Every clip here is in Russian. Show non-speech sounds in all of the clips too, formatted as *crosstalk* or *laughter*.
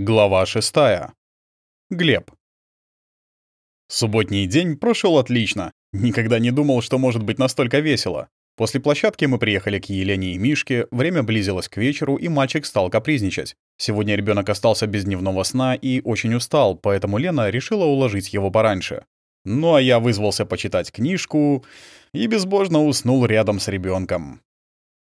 Глава 6. Глеб. Субботний день прошел отлично. Никогда не думал, что может быть настолько весело. После площадки мы приехали к Елене и Мишке, время близилось к вечеру, и мальчик стал капризничать. Сегодня ребенок остался без дневного сна и очень устал, поэтому Лена решила уложить его пораньше. Ну а я вызвался почитать книжку и безбожно уснул рядом с ребенком.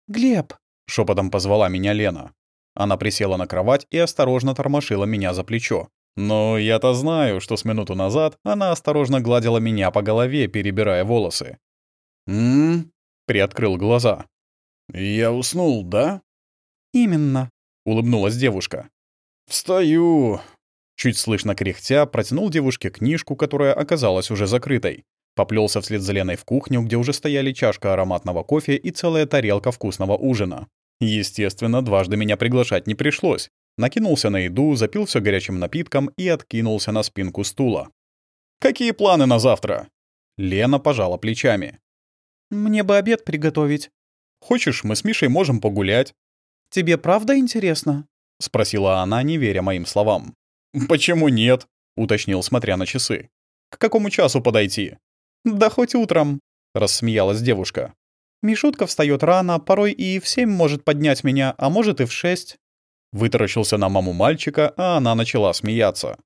«Глеб!» — шепотом позвала меня Лена. Она присела на кровать и осторожно тормошила меня за плечо. Но я-то знаю, что с минуту назад она осторожно гладила меня по голове, перебирая волосы. «М-м-м», приоткрыл глаза. «Я уснул, да?» «Именно», — улыбнулась девушка. «Встаю!» Чуть слышно кряхтя, протянул девушке книжку, которая оказалась уже закрытой. Поплелся вслед за Леной в кухню, где уже стояли чашка ароматного кофе и целая тарелка вкусного ужина. Естественно, дважды меня приглашать не пришлось. Накинулся на еду, запил все горячим напитком и откинулся на спинку стула. «Какие планы на завтра?» Лена пожала плечами. «Мне бы обед приготовить». «Хочешь, мы с Мишей можем погулять?» «Тебе правда интересно?» — спросила она, не веря моим словам. «Почему нет?» — уточнил, смотря на часы. «К какому часу подойти?» «Да хоть утром», — рассмеялась девушка. Мишутка встает рано, порой и в семь может поднять меня, а может и в шесть. Вытаращился на маму мальчика, а она начала смеяться.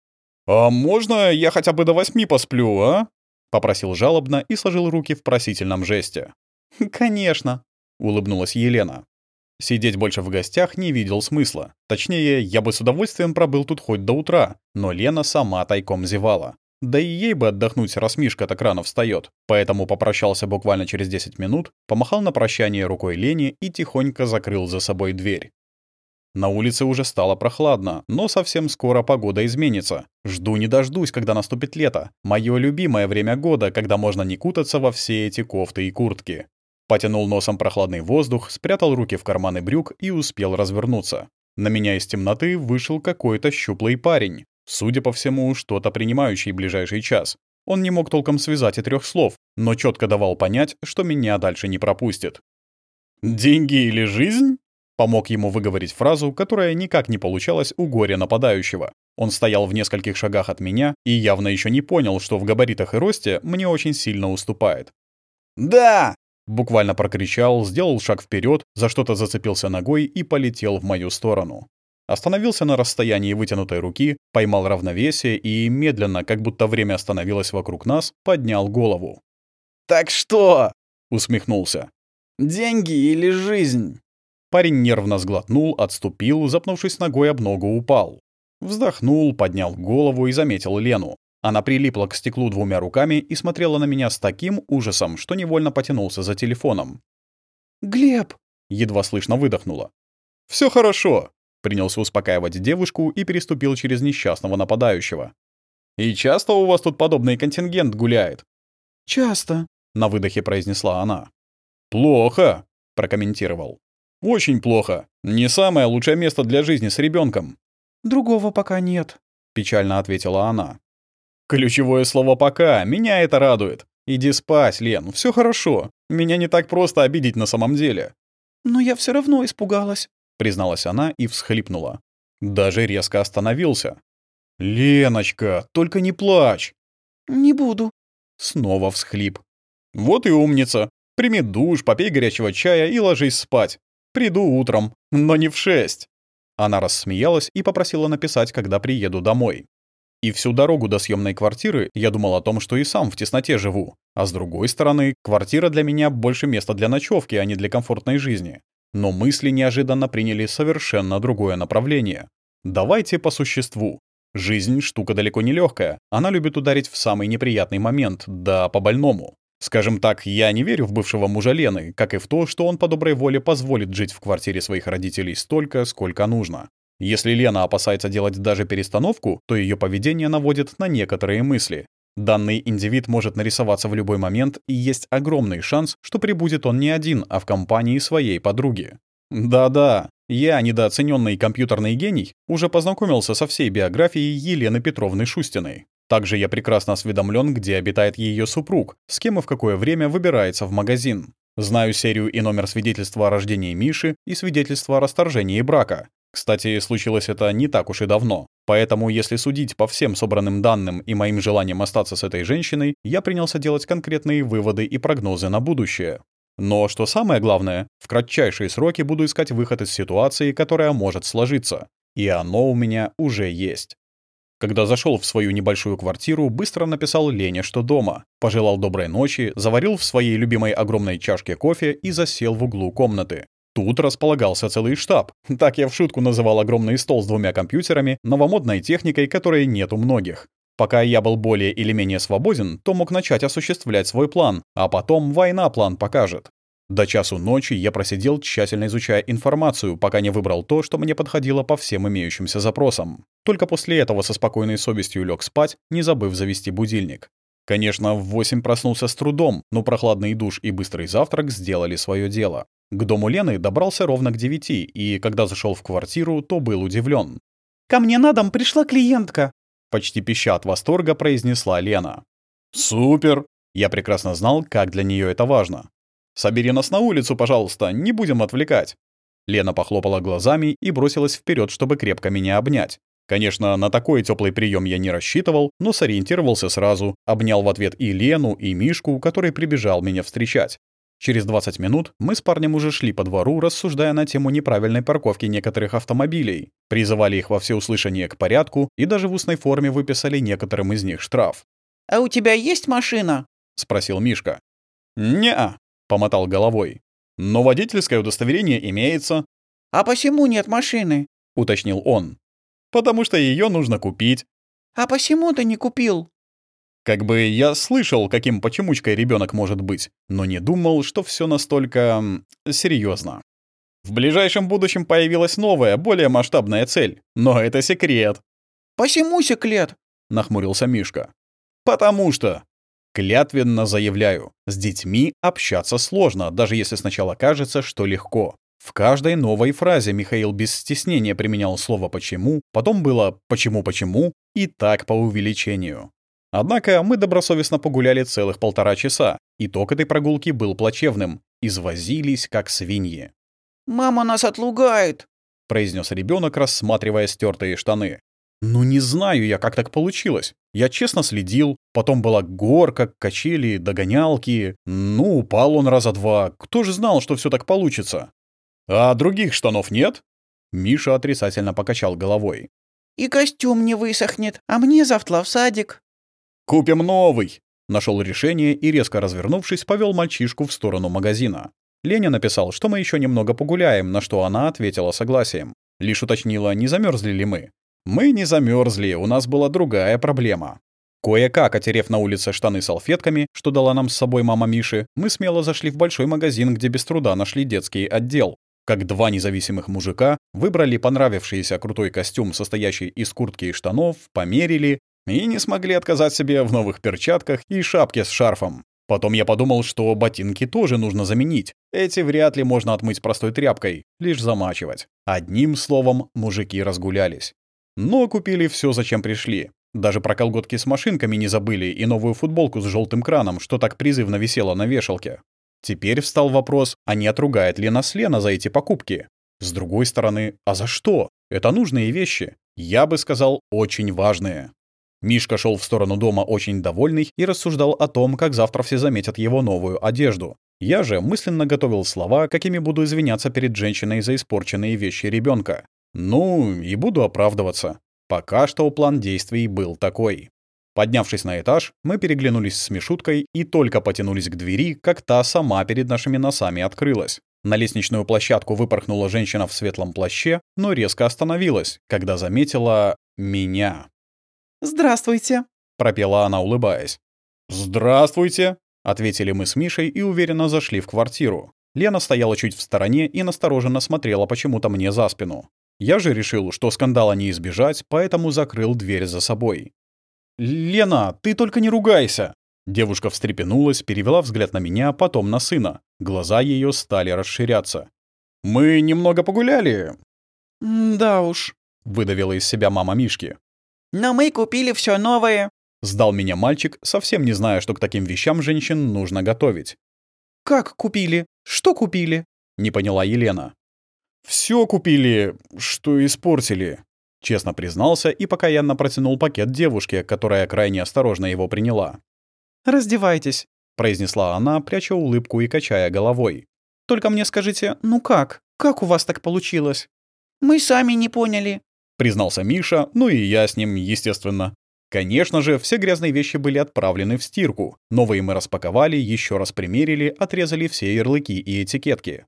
«А можно я хотя бы до восьми посплю, а?» — попросил жалобно и сложил руки в просительном жесте. *laughs* «Конечно», — улыбнулась Елена. Сидеть больше в гостях не видел смысла. Точнее, я бы с удовольствием пробыл тут хоть до утра, но Лена сама тайком зевала. Да и ей бы отдохнуть, раз Мишка так рано встает. Поэтому попрощался буквально через 10 минут, помахал на прощание рукой Лене и тихонько закрыл за собой дверь. На улице уже стало прохладно, но совсем скоро погода изменится. Жду не дождусь, когда наступит лето. Моё любимое время года, когда можно не кутаться во все эти кофты и куртки. Потянул носом прохладный воздух, спрятал руки в карманы брюк и успел развернуться. На меня из темноты вышел какой-то щуплый парень. Судя по всему, что-то принимающий ближайший час. Он не мог толком связать и трех слов, но четко давал понять, что меня дальше не пропустит. «Деньги или жизнь?» Помог ему выговорить фразу, которая никак не получалась у горя нападающего. Он стоял в нескольких шагах от меня и явно еще не понял, что в габаритах и росте мне очень сильно уступает. «Да!» — буквально прокричал, сделал шаг вперед, за что-то зацепился ногой и полетел в мою сторону. Остановился на расстоянии вытянутой руки, поймал равновесие и медленно, как будто время остановилось вокруг нас, поднял голову. «Так что?» — усмехнулся. «Деньги или жизнь?» Парень нервно сглотнул, отступил, запнувшись ногой об ногу, упал. Вздохнул, поднял голову и заметил Лену. Она прилипла к стеклу двумя руками и смотрела на меня с таким ужасом, что невольно потянулся за телефоном. «Глеб!» — едва слышно выдохнула. Все хорошо!» Принялся успокаивать девушку и переступил через несчастного нападающего. «И часто у вас тут подобный контингент гуляет?» «Часто», — на выдохе произнесла она. «Плохо», — прокомментировал. «Очень плохо. Не самое лучшее место для жизни с ребенком. «Другого пока нет», — печально ответила она. «Ключевое слово «пока». Меня это радует. Иди спать, Лен, все хорошо. Меня не так просто обидеть на самом деле». «Но я все равно испугалась», — призналась она и всхлипнула. Даже резко остановился. «Леночка, только не плачь!» «Не буду». Снова всхлип. «Вот и умница. Прими душ, попей горячего чая и ложись спать. Приду утром, но не в шесть». Она рассмеялась и попросила написать, когда приеду домой. И всю дорогу до съемной квартиры я думал о том, что и сам в тесноте живу. А с другой стороны, квартира для меня больше места для ночевки, а не для комфортной жизни. Но мысли неожиданно приняли совершенно другое направление. Давайте по существу. Жизнь — штука далеко не легкая. Она любит ударить в самый неприятный момент, да по-больному. Скажем так, я не верю в бывшего мужа Лены, как и в то, что он по доброй воле позволит жить в квартире своих родителей столько, сколько нужно. Если Лена опасается делать даже перестановку, то ее поведение наводит на некоторые мысли. Данный индивид может нарисоваться в любой момент, и есть огромный шанс, что прибудет он не один, а в компании своей подруги. Да-да, я, недооцененный компьютерный гений, уже познакомился со всей биографией Елены Петровны Шустиной. Также я прекрасно осведомлен, где обитает ее супруг, с кем и в какое время выбирается в магазин. Знаю серию и номер свидетельства о рождении Миши и свидетельства о расторжении брака. Кстати, случилось это не так уж и давно. Поэтому, если судить по всем собранным данным и моим желаниям остаться с этой женщиной, я принялся делать конкретные выводы и прогнозы на будущее. Но, что самое главное, в кратчайшие сроки буду искать выход из ситуации, которая может сложиться. И оно у меня уже есть. Когда зашел в свою небольшую квартиру, быстро написал Лене, что дома, пожелал доброй ночи, заварил в своей любимой огромной чашке кофе и засел в углу комнаты. Тут располагался целый штаб. Так я в шутку называл огромный стол с двумя компьютерами, новомодной техникой, которой нет у многих. Пока я был более или менее свободен, то мог начать осуществлять свой план, а потом война план покажет. До часу ночи я просидел, тщательно изучая информацию, пока не выбрал то, что мне подходило по всем имеющимся запросам. Только после этого со спокойной совестью лег спать, не забыв завести будильник. Конечно, в 8 проснулся с трудом, но прохладный душ и быстрый завтрак сделали свое дело. К дому Лены добрался ровно к 9, и когда зашел в квартиру, то был удивлен. «Ко мне на дом пришла клиентка», — почти пища от восторга произнесла Лена. «Супер!» Я прекрасно знал, как для нее это важно. Собери нас на улицу, пожалуйста, не будем отвлекать». Лена похлопала глазами и бросилась вперед, чтобы крепко меня обнять. Конечно, на такой теплый прием я не рассчитывал, но сориентировался сразу, обнял в ответ и Лену, и Мишку, который прибежал меня встречать. Через 20 минут мы с парнем уже шли по двору, рассуждая на тему неправильной парковки некоторых автомобилей, призывали их во всеуслышание к порядку и даже в устной форме выписали некоторым из них штраф. «А у тебя есть машина?» — спросил Мишка. «Не-а», Помотал головой. «Но водительское удостоверение имеется». «А почему нет машины?» — уточнил он. «Потому что ее нужно купить». «А почему ты не купил?» Как бы я слышал, каким почемучкой ребенок может быть, но не думал, что все настолько... серьезно. В ближайшем будущем появилась новая, более масштабная цель, но это секрет. «Почему секрет?» — нахмурился Мишка. «Потому что Клятвенно заявляю, с детьми общаться сложно, даже если сначала кажется, что легко. В каждой новой фразе Михаил без стеснения применял слово «почему», потом было «почему-почему» и так по увеличению. Однако мы добросовестно погуляли целых полтора часа. Итог этой прогулки был плачевным. Извозились, как свиньи. «Мама нас отлугает», — произнес ребенок, рассматривая стертые штаны. Ну не знаю я, как так получилось. Я честно следил, потом была горка, качели, догонялки. Ну, упал он раза два. Кто же знал, что все так получится? А других штанов нет? Миша отрицательно покачал головой. И костюм не высохнет, а мне завтра в садик. Купим новый. Нашел решение и, резко развернувшись, повел мальчишку в сторону магазина. Леня написал, что мы еще немного погуляем, на что она ответила согласием. Лишь уточнила, не замерзли ли мы. Мы не замерзли, у нас была другая проблема. Кое-как, отерев на улице штаны салфетками, что дала нам с собой мама Миши, мы смело зашли в большой магазин, где без труда нашли детский отдел. Как два независимых мужика выбрали понравившийся крутой костюм, состоящий из куртки и штанов, померили и не смогли отказать себе в новых перчатках и шапке с шарфом. Потом я подумал, что ботинки тоже нужно заменить. Эти вряд ли можно отмыть простой тряпкой, лишь замачивать. Одним словом, мужики разгулялись. Но купили все, зачем пришли. Даже про колготки с машинками не забыли и новую футболку с желтым краном, что так призывно висело на вешалке. Теперь встал вопрос, а не отругает ли нас Лена за эти покупки? С другой стороны, а за что? Это нужные вещи. Я бы сказал, очень важные. Мишка шел в сторону дома очень довольный и рассуждал о том, как завтра все заметят его новую одежду. Я же мысленно готовил слова, какими буду извиняться перед женщиной за испорченные вещи ребенка. Ну, и буду оправдываться. Пока что план действий был такой. Поднявшись на этаж, мы переглянулись с Мишуткой и только потянулись к двери, как та сама перед нашими носами открылась. На лестничную площадку выпорхнула женщина в светлом плаще, но резко остановилась, когда заметила меня. «Здравствуйте», — пропела она, улыбаясь. «Здравствуйте», — ответили мы с Мишей и уверенно зашли в квартиру. Лена стояла чуть в стороне и настороженно смотрела почему-то мне за спину. Я же решил, что скандала не избежать, поэтому закрыл дверь за собой. «Лена, ты только не ругайся!» Девушка встрепенулась, перевела взгляд на меня, потом на сына. Глаза ее стали расширяться. «Мы немного погуляли?» «Да уж», — выдавила из себя мама Мишки. «Но мы купили все новое», — сдал меня мальчик, совсем не зная, что к таким вещам женщин нужно готовить. «Как купили? Что купили?» — не поняла Елена. Все купили, что испортили. Честно признался и покаянно протянул пакет девушке, которая крайне осторожно его приняла. «Раздевайтесь», — произнесла она, пряча улыбку и качая головой. «Только мне скажите, ну как? Как у вас так получилось?» «Мы сами не поняли», — признался Миша, ну и я с ним, естественно. Конечно же, все грязные вещи были отправлены в стирку. Новые мы распаковали, еще раз примерили, отрезали все ярлыки и этикетки.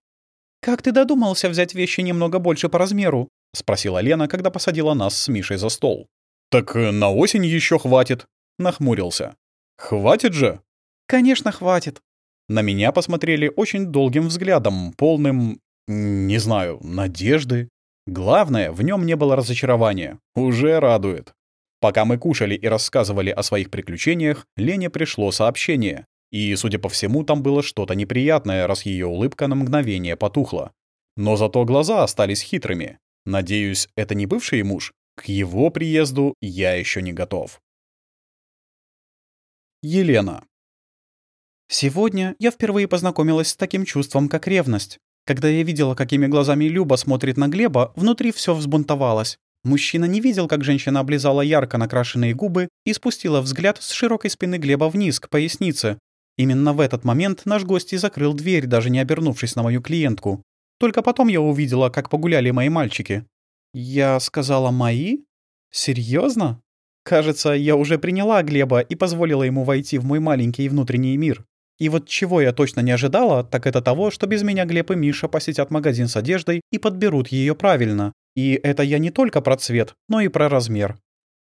«Как ты додумался взять вещи немного больше по размеру?» — спросила Лена, когда посадила нас с Мишей за стол. «Так э, на осень еще хватит», — нахмурился. «Хватит же?» «Конечно, хватит». На меня посмотрели очень долгим взглядом, полным, не знаю, надежды. Главное, в нем не было разочарования. Уже радует. Пока мы кушали и рассказывали о своих приключениях, Лене пришло сообщение. И, судя по всему, там было что-то неприятное, раз ее улыбка на мгновение потухла. Но зато глаза остались хитрыми. Надеюсь, это не бывший муж? К его приезду я еще не готов. Елена. Сегодня я впервые познакомилась с таким чувством, как ревность. Когда я видела, какими глазами Люба смотрит на Глеба, внутри все взбунтовалось. Мужчина не видел, как женщина облизала ярко накрашенные губы и спустила взгляд с широкой спины Глеба вниз, к пояснице. Именно в этот момент наш гость и закрыл дверь, даже не обернувшись на мою клиентку. Только потом я увидела, как погуляли мои мальчики. Я сказала «мои»? Серьезно? Кажется, я уже приняла Глеба и позволила ему войти в мой маленький внутренний мир. И вот чего я точно не ожидала, так это того, что без меня Глеб и Миша посетят магазин с одеждой и подберут ее правильно. И это я не только про цвет, но и про размер.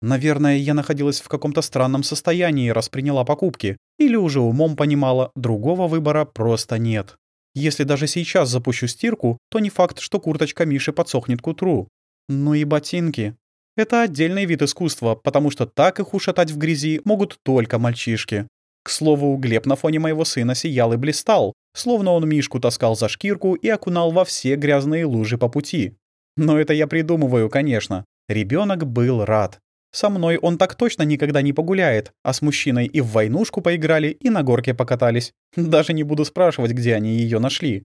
Наверное, я находилась в каком-то странном состоянии, раз приняла покупки. Или уже умом понимала, другого выбора просто нет. Если даже сейчас запущу стирку, то не факт, что курточка Миши подсохнет к утру. Ну и ботинки. Это отдельный вид искусства, потому что так их ушатать в грязи могут только мальчишки. К слову, Глеб на фоне моего сына сиял и блистал, словно он Мишку таскал за шкирку и окунал во все грязные лужи по пути. Но это я придумываю, конечно. Ребенок был рад. Со мной он так точно никогда не погуляет, а с мужчиной и в войнушку поиграли, и на горке покатались. Даже не буду спрашивать, где они ее нашли.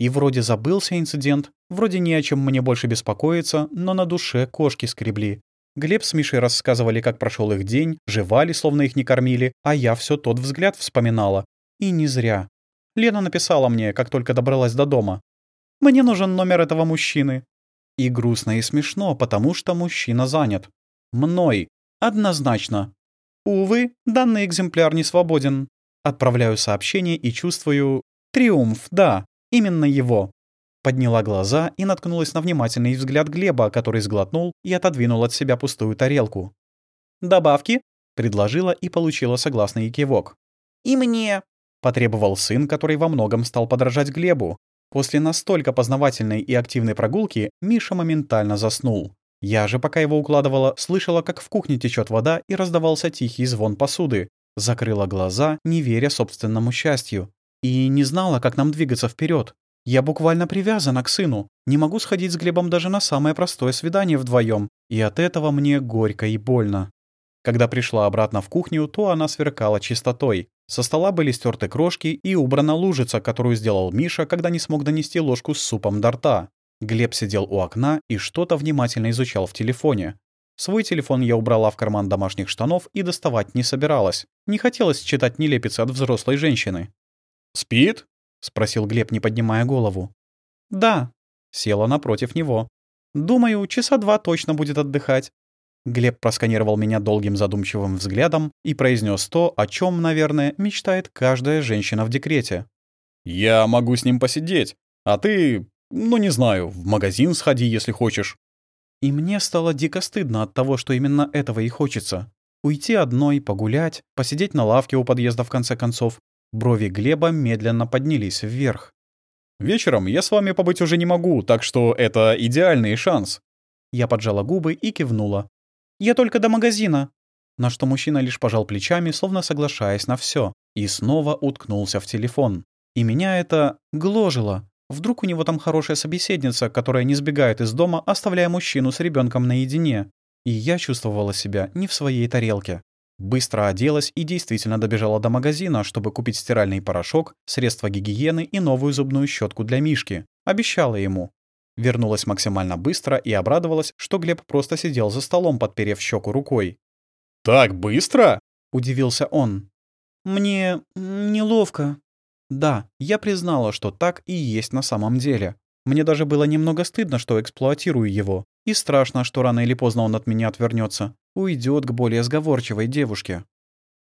И вроде забылся инцидент, вроде не о чем мне больше беспокоиться, но на душе кошки скребли. Глеб с Мишей рассказывали, как прошел их день, жевали, словно их не кормили, а я все тот взгляд вспоминала. И не зря. Лена написала мне, как только добралась до дома. «Мне нужен номер этого мужчины». И грустно и смешно, потому что мужчина занят. Мной. Однозначно. Увы, данный экземпляр не свободен. Отправляю сообщение и чувствую... Триумф, да, именно его. Подняла глаза и наткнулась на внимательный взгляд Глеба, который сглотнул и отодвинул от себя пустую тарелку. «Добавки?» — предложила и получила согласный кивок. «И мне!» — потребовал сын, который во многом стал подражать Глебу. После настолько познавательной и активной прогулки Миша моментально заснул. Я же, пока его укладывала, слышала, как в кухне течет вода и раздавался тихий звон посуды. Закрыла глаза, не веря собственному счастью. И не знала, как нам двигаться вперед. Я буквально привязана к сыну. Не могу сходить с Глебом даже на самое простое свидание вдвоем, И от этого мне горько и больно. Когда пришла обратно в кухню, то она сверкала чистотой. Со стола были стерты крошки и убрана лужица, которую сделал Миша, когда не смог донести ложку с супом до рта. Глеб сидел у окна и что-то внимательно изучал в телефоне. Свой телефон я убрала в карман домашних штанов и доставать не собиралась. Не хотелось читать нелепицы от взрослой женщины. «Спит?» — спросил Глеб, не поднимая голову. «Да», — села напротив него. «Думаю, часа два точно будет отдыхать». Глеб просканировал меня долгим задумчивым взглядом и произнес то, о чем, наверное, мечтает каждая женщина в декрете. «Я могу с ним посидеть, а ты ну, не знаю, в магазин сходи, если хочешь». И мне стало дико стыдно от того, что именно этого и хочется. Уйти одной, погулять, посидеть на лавке у подъезда в конце концов. Брови Глеба медленно поднялись вверх. «Вечером я с вами побыть уже не могу, так что это идеальный шанс». Я поджала губы и кивнула. «Я только до магазина». На что мужчина лишь пожал плечами, словно соглашаясь на все, и снова уткнулся в телефон. И меня это гложило. Вдруг у него там хорошая собеседница, которая не сбегает из дома, оставляя мужчину с ребенком наедине. И я чувствовала себя не в своей тарелке. Быстро оделась и действительно добежала до магазина, чтобы купить стиральный порошок, средства гигиены и новую зубную щетку для Мишки. Обещала ему. Вернулась максимально быстро и обрадовалась, что Глеб просто сидел за столом, подперев щеку рукой. «Так быстро?» — удивился он. «Мне неловко». Да, я признала, что так и есть на самом деле. Мне даже было немного стыдно, что эксплуатирую его. И страшно, что рано или поздно он от меня отвернется, уйдет к более сговорчивой девушке.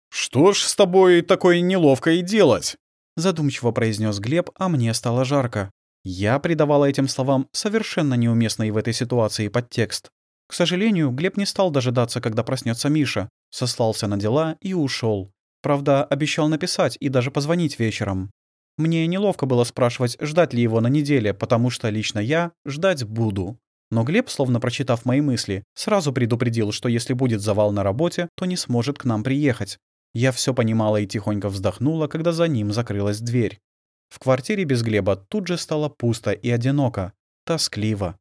«Что ж с тобой такое неловко и делать?» Задумчиво произнес Глеб, а мне стало жарко. Я придавала этим словам совершенно неуместный в этой ситуации подтекст. К сожалению, Глеб не стал дожидаться, когда проснется Миша, сослался на дела и ушел. Правда, обещал написать и даже позвонить вечером. Мне неловко было спрашивать, ждать ли его на неделе, потому что лично я ждать буду. Но Глеб, словно прочитав мои мысли, сразу предупредил, что если будет завал на работе, то не сможет к нам приехать. Я все понимала и тихонько вздохнула, когда за ним закрылась дверь. В квартире без Глеба тут же стало пусто и одиноко, тоскливо.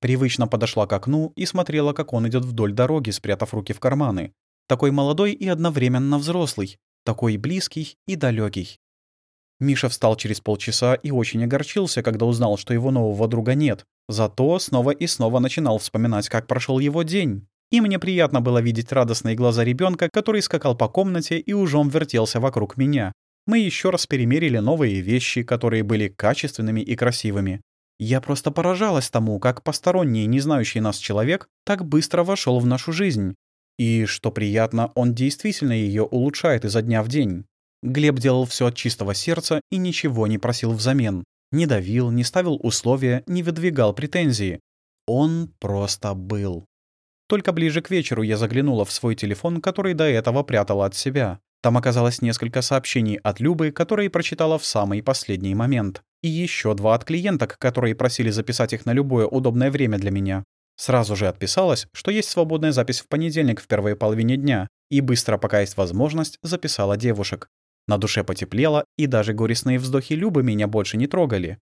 Привычно подошла к окну и смотрела, как он идет вдоль дороги, спрятав руки в карманы. Такой молодой и одновременно взрослый, такой близкий и далекий. Миша встал через полчаса и очень огорчился, когда узнал, что его нового друга нет. Зато снова и снова начинал вспоминать, как прошел его день. И мне приятно было видеть радостные глаза ребенка, который скакал по комнате и ужом вертелся вокруг меня. Мы еще раз перемерили новые вещи, которые были качественными и красивыми. Я просто поражалась тому, как посторонний, не знающий нас человек, так быстро вошел в нашу жизнь. И, что приятно, он действительно ее улучшает изо дня в день. Глеб делал все от чистого сердца и ничего не просил взамен. Не давил, не ставил условия, не выдвигал претензии. Он просто был. Только ближе к вечеру я заглянула в свой телефон, который до этого прятала от себя. Там оказалось несколько сообщений от Любы, которые прочитала в самый последний момент. И еще два от клиенток, которые просили записать их на любое удобное время для меня. Сразу же отписалась, что есть свободная запись в понедельник в первой половине дня, и быстро, пока есть возможность, записала девушек. На душе потеплело, и даже горестные вздохи Любы меня больше не трогали.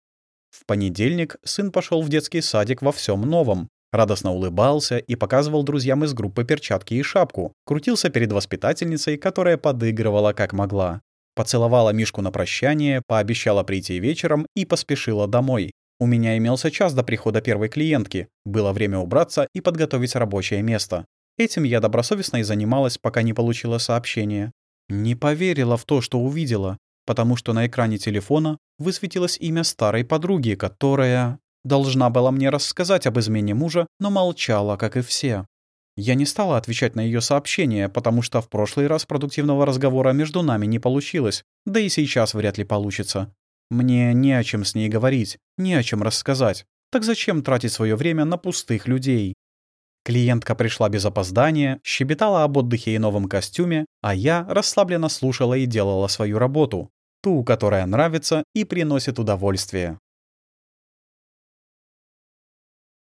В понедельник сын пошел в детский садик во всем новом. Радостно улыбался и показывал друзьям из группы перчатки и шапку. Крутился перед воспитательницей, которая подыгрывала как могла. Поцеловала Мишку на прощание, пообещала прийти вечером и поспешила домой. У меня имелся час до прихода первой клиентки. Было время убраться и подготовить рабочее место. Этим я добросовестно и занималась, пока не получила сообщение. Не поверила в то, что увидела, потому что на экране телефона высветилось имя старой подруги, которая должна была мне рассказать об измене мужа, но молчала, как и все. Я не стала отвечать на ее сообщение, потому что в прошлый раз продуктивного разговора между нами не получилось, да и сейчас вряд ли получится. Мне не о чем с ней говорить, не о чем рассказать. Так зачем тратить свое время на пустых людей? Клиентка пришла без опоздания, щебетала об отдыхе и новом костюме, а я расслабленно слушала и делала свою работу, ту, которая нравится и приносит удовольствие.